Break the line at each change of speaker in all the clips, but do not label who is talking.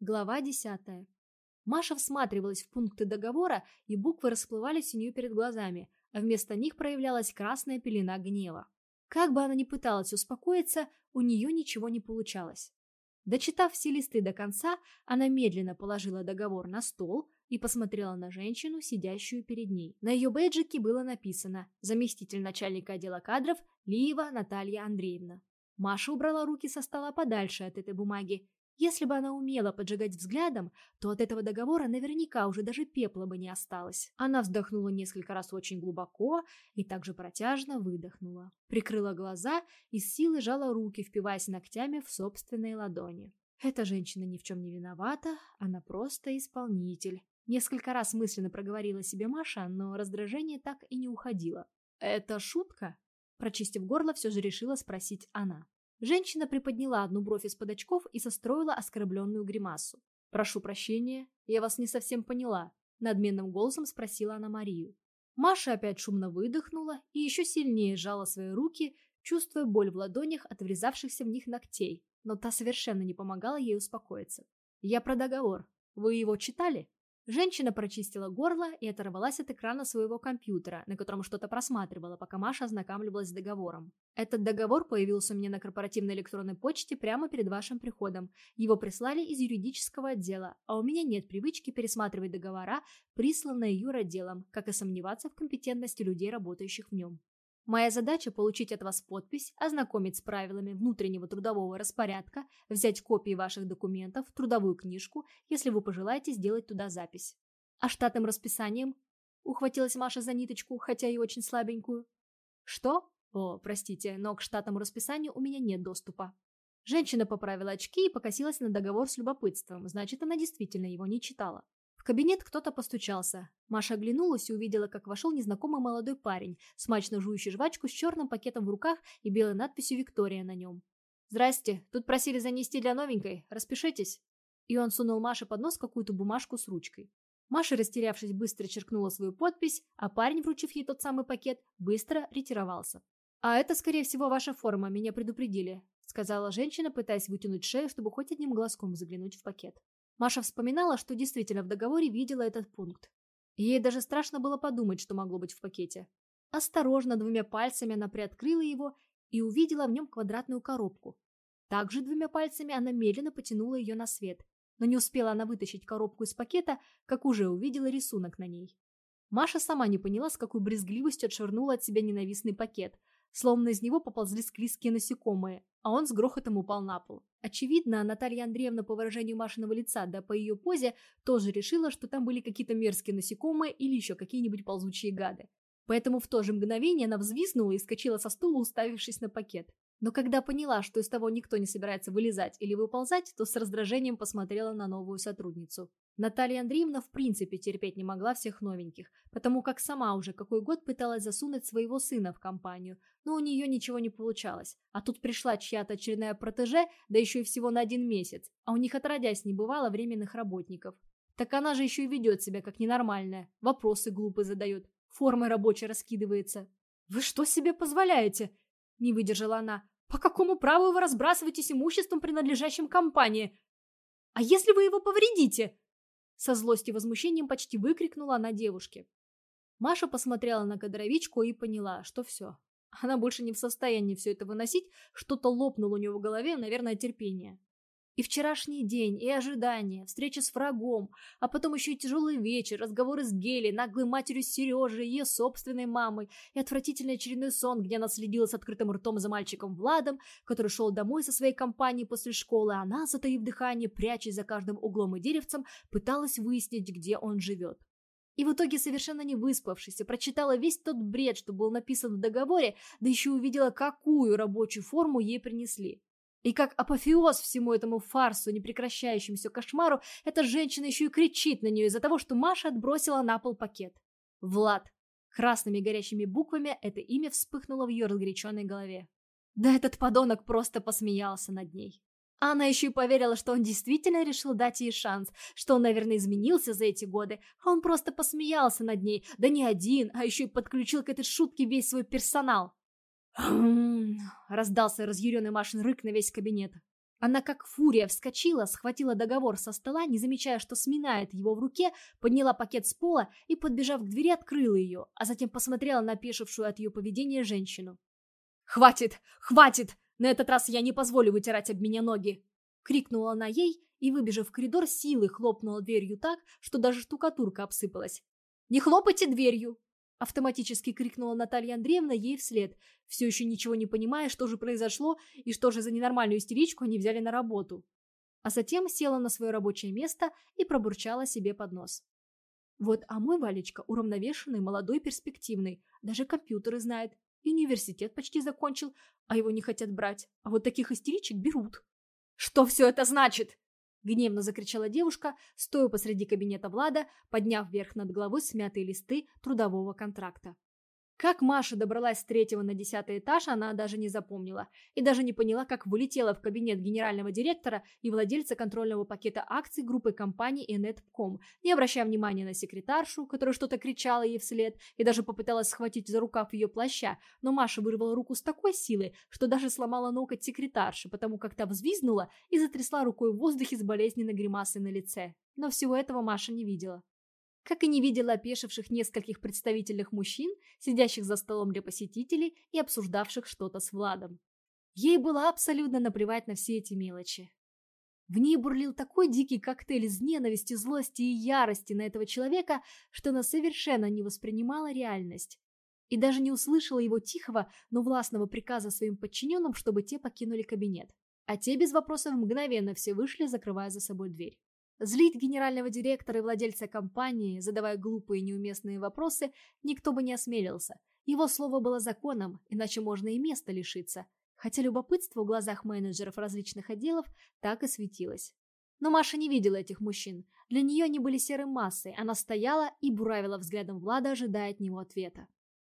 Глава десятая. Маша всматривалась в пункты договора, и буквы расплывались у нее перед глазами, а вместо них проявлялась красная пелена гнева. Как бы она ни пыталась успокоиться, у нее ничего не получалось. Дочитав все листы до конца, она медленно положила договор на стол и посмотрела на женщину, сидящую перед ней. На ее бейджике было написано «Заместитель начальника отдела кадров Лиева Наталья Андреевна». Маша убрала руки со стола подальше от этой бумаги если бы она умела поджигать взглядом, то от этого договора наверняка уже даже пепла бы не осталось. Она вздохнула несколько раз очень глубоко и также протяжно выдохнула. Прикрыла глаза и с силой жала руки, впиваясь ногтями в собственные ладони. Эта женщина ни в чем не виновата, она просто исполнитель. Несколько раз мысленно проговорила себе Маша, но раздражение так и не уходило. «Это шутка?» Прочистив горло, все же решила спросить она. Женщина приподняла одну бровь из-под очков и состроила оскорбленную гримасу. «Прошу прощения, я вас не совсем поняла», — надменным голосом спросила она Марию. Маша опять шумно выдохнула и еще сильнее сжала свои руки, чувствуя боль в ладонях от врезавшихся в них ногтей, но та совершенно не помогала ей успокоиться. «Я про договор. Вы его читали?» Женщина прочистила горло и оторвалась от экрана своего компьютера, на котором что-то просматривала, пока Маша ознакомливалась с договором. Этот договор появился у меня на корпоративной электронной почте прямо перед вашим приходом. Его прислали из юридического отдела, а у меня нет привычки пересматривать договора, присланные юротделом, как и сомневаться в компетентности людей, работающих в нем. Моя задача – получить от вас подпись, ознакомить с правилами внутреннего трудового распорядка, взять копии ваших документов, трудовую книжку, если вы пожелаете сделать туда запись. А штатным расписанием? Ухватилась Маша за ниточку, хотя и очень слабенькую. Что? О, простите, но к штатному расписанию у меня нет доступа. Женщина поправила очки и покосилась на договор с любопытством, значит, она действительно его не читала кабинет кто-то постучался. Маша оглянулась и увидела, как вошел незнакомый молодой парень, смачно жующий жвачку с черным пакетом в руках и белой надписью «Виктория» на нем. «Здрасте, тут просили занести для новенькой, распишитесь». И он сунул Маше под нос какую-то бумажку с ручкой. Маша, растерявшись, быстро черкнула свою подпись, а парень, вручив ей тот самый пакет, быстро ретировался. «А это, скорее всего, ваша форма, меня предупредили», сказала женщина, пытаясь вытянуть шею, чтобы хоть одним глазком заглянуть в пакет. Маша вспоминала, что действительно в договоре видела этот пункт. Ей даже страшно было подумать, что могло быть в пакете. Осторожно, двумя пальцами она приоткрыла его и увидела в нем квадратную коробку. Также двумя пальцами она медленно потянула ее на свет, но не успела она вытащить коробку из пакета, как уже увидела рисунок на ней. Маша сама не поняла, с какой брезгливостью отшвырнула от себя ненавистный пакет, словно из него поползли склизкие насекомые, а он с грохотом упал на пол. Очевидно, Наталья Андреевна по выражению Машиного лица, да по ее позе, тоже решила, что там были какие-то мерзкие насекомые или еще какие-нибудь ползучие гады. Поэтому в то же мгновение она взвизгнула и скочила со стула, уставившись на пакет. Но когда поняла, что из того никто не собирается вылезать или выползать, то с раздражением посмотрела на новую сотрудницу. Наталья Андреевна в принципе терпеть не могла всех новеньких, потому как сама уже какой год пыталась засунуть своего сына в компанию, но у нее ничего не получалось. А тут пришла чья-то очередная протеже, да еще и всего на один месяц, а у них отродясь не бывало временных работников. Так она же еще и ведет себя как ненормальная, вопросы глупые задает, формой рабочей раскидывается. «Вы что себе позволяете?» Не выдержала она. «По какому праву вы разбрасываетесь имуществом, принадлежащим компании? А если вы его повредите?» Со злостью и возмущением почти выкрикнула она девушке. Маша посмотрела на кадровичку и поняла, что все. Она больше не в состоянии все это выносить, что-то лопнуло у нее в голове, наверное, терпение. И вчерашний день, и ожидания, встреча с врагом, а потом еще и тяжелый вечер, разговоры с Гелей, наглой матерью Сережи, ее собственной мамой, и отвратительный очередной сон, где она следила с открытым ртом за мальчиком Владом, который шел домой со своей компанией после школы, а она, затаив дыхание, прячась за каждым углом и деревцем, пыталась выяснить, где он живет. И в итоге, совершенно не выспавшись, прочитала весь тот бред, что был написан в договоре, да еще увидела, какую рабочую форму ей принесли. И как апофеоз всему этому фарсу, непрекращающемуся кошмару, эта женщина еще и кричит на нее из-за того, что Маша отбросила на пол пакет. Влад. Красными горящими буквами это имя вспыхнуло в ее разгоряченной голове. Да этот подонок просто посмеялся над ней. Она еще и поверила, что он действительно решил дать ей шанс, что он, наверное, изменился за эти годы, а он просто посмеялся над ней, да не один, а еще и подключил к этой шутке весь свой персонал. Раздался разъяренный Машин рык на весь кабинет. Она как фурия вскочила, схватила договор со стола, не замечая, что сминает его в руке, подняла пакет с пола и, подбежав к двери, открыла ее, а затем посмотрела на пешившую от ее поведения женщину. «Хватит! Хватит! На этот раз я не позволю вытирать об меня ноги!» Крикнула она ей и, выбежав в коридор, силой хлопнула дверью так, что даже штукатурка обсыпалась. «Не хлопайте дверью!» Автоматически крикнула Наталья Андреевна ей вслед, все еще ничего не понимая, что же произошло и что же за ненормальную истеричку они взяли на работу. А затем села на свое рабочее место и пробурчала себе под нос. Вот, а мой Валечка уравновешенный, молодой, перспективный, даже компьютеры знает, и университет почти закончил, а его не хотят брать, а вот таких истеричек берут. Что все это значит? Гневно закричала девушка, стоя посреди кабинета Влада, подняв вверх над головой смятые листы трудового контракта. Как Маша добралась с третьего на десятый этаж, она даже не запомнила. И даже не поняла, как вылетела в кабинет генерального директора и владельца контрольного пакета акций группы компаний Энетком, не обращая внимания на секретаршу, которая что-то кричала ей вслед, и даже попыталась схватить за рукав ее плаща, но Маша вырвала руку с такой силой, что даже сломала ноготь секретарши, потому как та взвизгнула и затрясла рукой в воздухе с болезненной гримасой на лице. Но всего этого Маша не видела как и не видела опешивших нескольких представительных мужчин, сидящих за столом для посетителей и обсуждавших что-то с Владом. Ей было абсолютно наплевать на все эти мелочи. В ней бурлил такой дикий коктейль из ненависти, злости и ярости на этого человека, что она совершенно не воспринимала реальность. И даже не услышала его тихого, но властного приказа своим подчиненным, чтобы те покинули кабинет. А те без вопросов мгновенно все вышли, закрывая за собой дверь. Злить генерального директора и владельца компании, задавая глупые и неуместные вопросы, никто бы не осмелился. Его слово было законом, иначе можно и места лишиться. Хотя любопытство в глазах менеджеров различных отделов так и светилось. Но Маша не видела этих мужчин. Для нее они были серой массой. Она стояла и буравила взглядом Влада, ожидая от него ответа.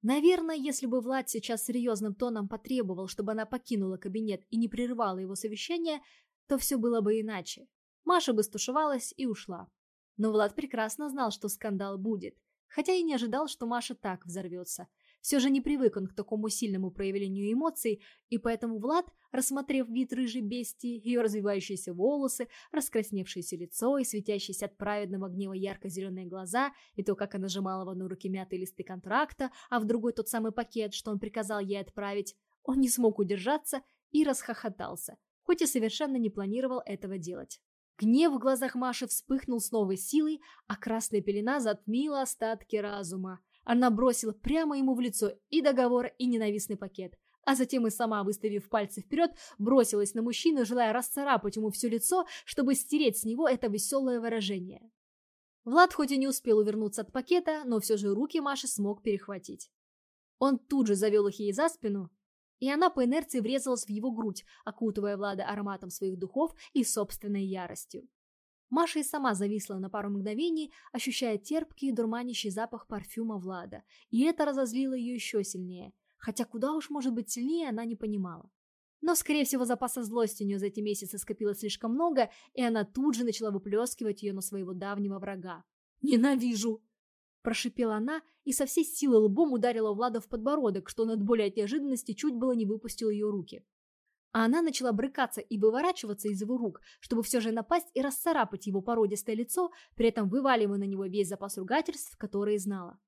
Наверное, если бы Влад сейчас серьезным тоном потребовал, чтобы она покинула кабинет и не прерывала его совещание, то все было бы иначе. Маша бы стушевалась и ушла. Но Влад прекрасно знал, что скандал будет, хотя и не ожидал, что Маша так взорвется. Все же не привык он к такому сильному проявлению эмоций, и поэтому Влад, рассмотрев вид рыжей бестии, ее развивающиеся волосы, раскрасневшееся лицо и светящиеся от праведного гнева ярко-зеленые глаза, и то, как она сжимала в одной руке мятые листы контракта, а в другой тот самый пакет, что он приказал ей отправить, он не смог удержаться и расхохотался, хоть и совершенно не планировал этого делать. Гнев в глазах Маши вспыхнул с новой силой, а красная пелена затмила остатки разума. Она бросила прямо ему в лицо и договор, и ненавистный пакет. А затем и сама, выставив пальцы вперед, бросилась на мужчину, желая расцарапать ему все лицо, чтобы стереть с него это веселое выражение. Влад хоть и не успел увернуться от пакета, но все же руки Маши смог перехватить. Он тут же завел их ей за спину, и она по инерции врезалась в его грудь, окутывая Влада ароматом своих духов и собственной яростью. Маша и сама зависла на пару мгновений, ощущая терпкий и дурманящий запах парфюма Влада, и это разозлило ее еще сильнее, хотя куда уж может быть сильнее, она не понимала. Но, скорее всего, запаса злости у нее за эти месяцы скопилось слишком много, и она тут же начала выплескивать ее на своего давнего врага. «Ненавижу!» Прошипела она и со всей силы лбом ударила Влада в подбородок, что он от боли от неожиданности чуть было не выпустил ее руки. А она начала брыкаться и выворачиваться из его рук, чтобы все же напасть и расцарапать его породистое лицо, при этом вываливая на него весь запас ругательств, которые знала.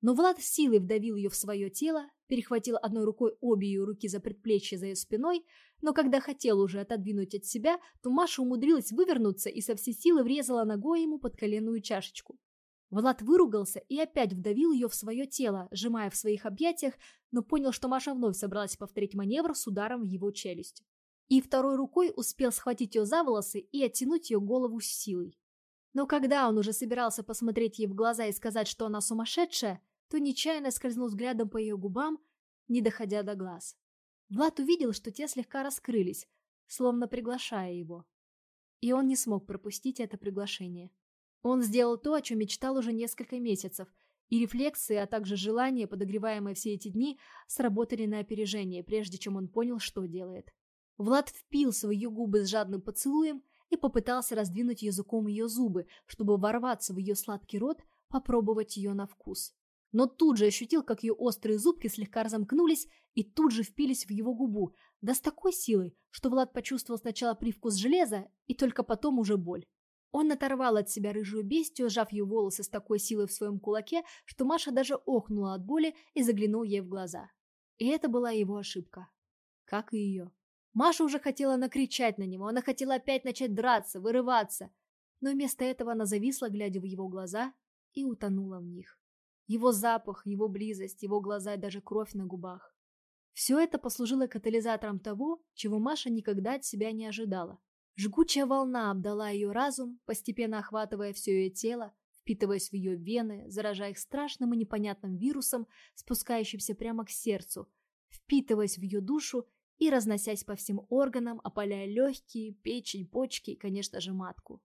Но Влад силой вдавил ее в свое тело, перехватил одной рукой обе ее руки за предплечье за ее спиной, но когда хотел уже отодвинуть от себя, то Маша умудрилась вывернуться и со всей силы врезала ногой ему под коленную чашечку. Влад выругался и опять вдавил ее в свое тело, сжимая в своих объятиях, но понял, что Маша вновь собралась повторить маневр с ударом в его челюсть. И второй рукой успел схватить ее за волосы и оттянуть ее голову с силой. Но когда он уже собирался посмотреть ей в глаза и сказать, что она сумасшедшая, то нечаянно скользнул взглядом по ее губам, не доходя до глаз. Влад увидел, что те слегка раскрылись, словно приглашая его. И он не смог пропустить это приглашение. Он сделал то, о чем мечтал уже несколько месяцев, и рефлексы, а также желания, подогреваемые все эти дни, сработали на опережение, прежде чем он понял, что делает. Влад впил свои губы с жадным поцелуем и попытался раздвинуть языком ее зубы, чтобы ворваться в ее сладкий рот, попробовать ее на вкус. Но тут же ощутил, как ее острые зубки слегка разомкнулись и тут же впились в его губу, Да с такой силой, что Влад почувствовал сначала привкус железа и только потом уже боль. Он оторвал от себя рыжую бестию, сжав ее волосы с такой силой в своем кулаке, что Маша даже охнула от боли и заглянул ей в глаза. И это была его ошибка. Как и ее. Маша уже хотела накричать на него, она хотела опять начать драться, вырываться. Но вместо этого она зависла, глядя в его глаза, и утонула в них. Его запах, его близость, его глаза и даже кровь на губах. Все это послужило катализатором того, чего Маша никогда от себя не ожидала. Жгучая волна обдала ее разум, постепенно охватывая все ее тело, впитываясь в ее вены, заражая их страшным и непонятным вирусом, спускающимся прямо к сердцу, впитываясь в ее душу и разносясь по всем органам, опаляя легкие, печень, почки и, конечно же, матку.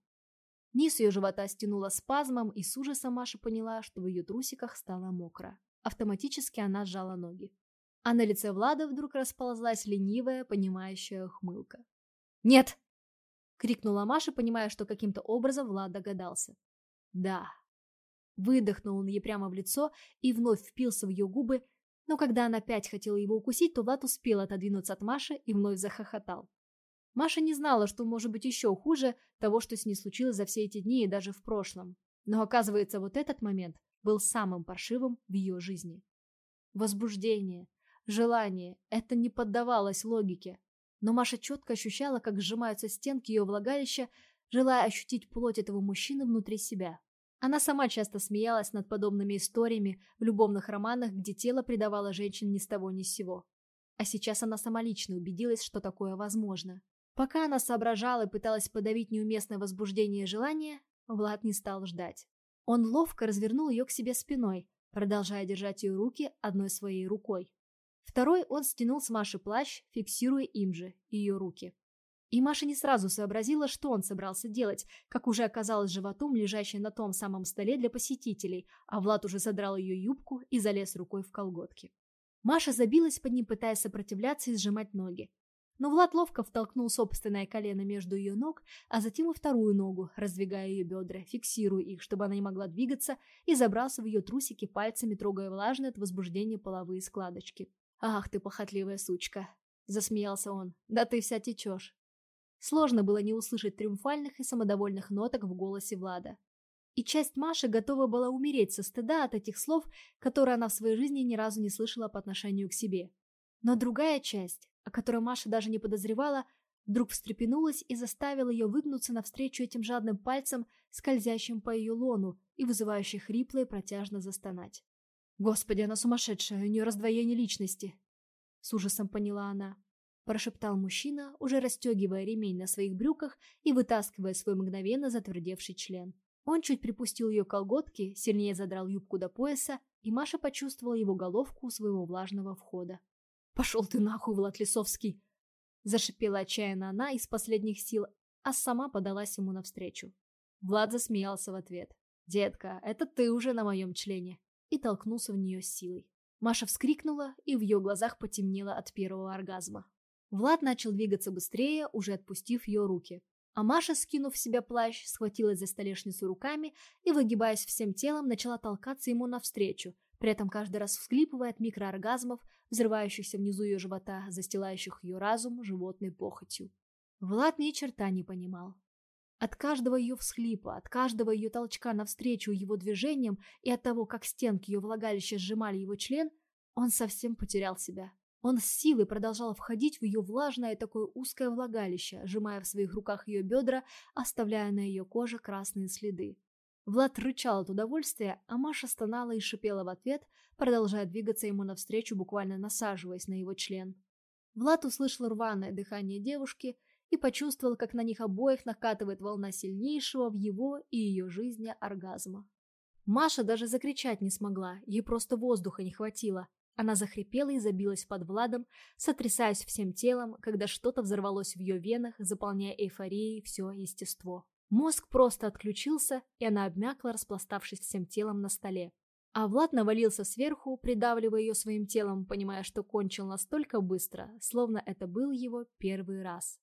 Низ ее живота стянуло спазмом, и с ужасом Маша поняла, что в ее трусиках стало мокро. Автоматически она сжала ноги. А на лице Влада вдруг расползлась ленивая, понимающая ухмылка. «Нет!» — крикнула Маша, понимая, что каким-то образом Влад догадался. «Да». Выдохнул он ей прямо в лицо и вновь впился в ее губы, но когда она опять хотела его укусить, то Влад успел отодвинуться от Маши и вновь захохотал. Маша не знала, что может быть еще хуже того, что с ней случилось за все эти дни и даже в прошлом. Но оказывается, вот этот момент был самым паршивым в ее жизни. Возбуждение, желание – это не поддавалось логике. Но Маша четко ощущала, как сжимаются стенки ее влагалища, желая ощутить плоть этого мужчины внутри себя. Она сама часто смеялась над подобными историями в любовных романах, где тело предавало женщин ни с того ни с сего. А сейчас она сама лично убедилась, что такое возможно. Пока она соображала и пыталась подавить неуместное возбуждение и желание, Влад не стал ждать. Он ловко развернул ее к себе спиной, продолжая держать ее руки одной своей рукой. Второй он стянул с Маши плащ, фиксируя им же ее руки. И Маша не сразу сообразила, что он собрался делать, как уже оказалось животом, лежащей на том самом столе для посетителей, а Влад уже задрал ее юбку и залез рукой в колготки. Маша забилась под ним, пытаясь сопротивляться и сжимать ноги. Но Влад ловко втолкнул собственное колено между ее ног, а затем и вторую ногу, раздвигая ее бедра, фиксируя их, чтобы она не могла двигаться, и забрался в ее трусики пальцами, трогая влажные от возбуждения половые складочки. «Ах ты, похотливая сучка!» — засмеялся он. «Да ты вся течешь!» Сложно было не услышать триумфальных и самодовольных ноток в голосе Влада. И часть Маши готова была умереть со стыда от этих слов, которые она в своей жизни ни разу не слышала по отношению к себе. Но другая часть, о которой Маша даже не подозревала, вдруг встрепенулась и заставила ее выгнуться навстречу этим жадным пальцем, скользящим по ее лону и вызывающей хрипло и протяжно застонать. Господи, она сумасшедшая, у нее раздвоение личности. С ужасом поняла она. Прошептал мужчина, уже расстегивая ремень на своих брюках и вытаскивая свой мгновенно затвердевший член. Он чуть припустил ее колготки, сильнее задрал юбку до пояса, и Маша почувствовала его головку у своего влажного входа. «Пошел ты нахуй, Влад Лисовский!» Зашипела отчаянно она из последних сил, а сама подалась ему навстречу. Влад засмеялся в ответ. «Детка, это ты уже на моем члене!» И толкнулся в нее силой. Маша вскрикнула, и в ее глазах потемнело от первого оргазма. Влад начал двигаться быстрее, уже отпустив ее руки. А Маша, скинув в себя плащ, схватилась за столешницу руками и, выгибаясь всем телом, начала толкаться ему навстречу, при этом каждый раз всхлипывая от микрооргазмов, взрывающихся внизу ее живота, застилающих ее разум животной похотью. Влад ни черта не понимал. От каждого ее всхлипа, от каждого ее толчка навстречу его движениям и от того, как стенки ее влагалища сжимали его член, он совсем потерял себя. Он с силой продолжал входить в ее влажное такое узкое влагалище, сжимая в своих руках ее бедра, оставляя на ее коже красные следы. Влад рычал от удовольствия, а Маша стонала и шипела в ответ, продолжая двигаться ему навстречу, буквально насаживаясь на его член. Влад услышал рваное дыхание девушки и почувствовал, как на них обоих накатывает волна сильнейшего в его и ее жизни оргазма. Маша даже закричать не смогла, ей просто воздуха не хватило. Она захрипела и забилась под Владом, сотрясаясь всем телом, когда что-то взорвалось в ее венах, заполняя эйфорией все естество. Мозг просто отключился, и она обмякла, распластавшись всем телом на столе. А Влад навалился сверху, придавливая ее своим телом, понимая, что кончил настолько быстро, словно это был его первый раз.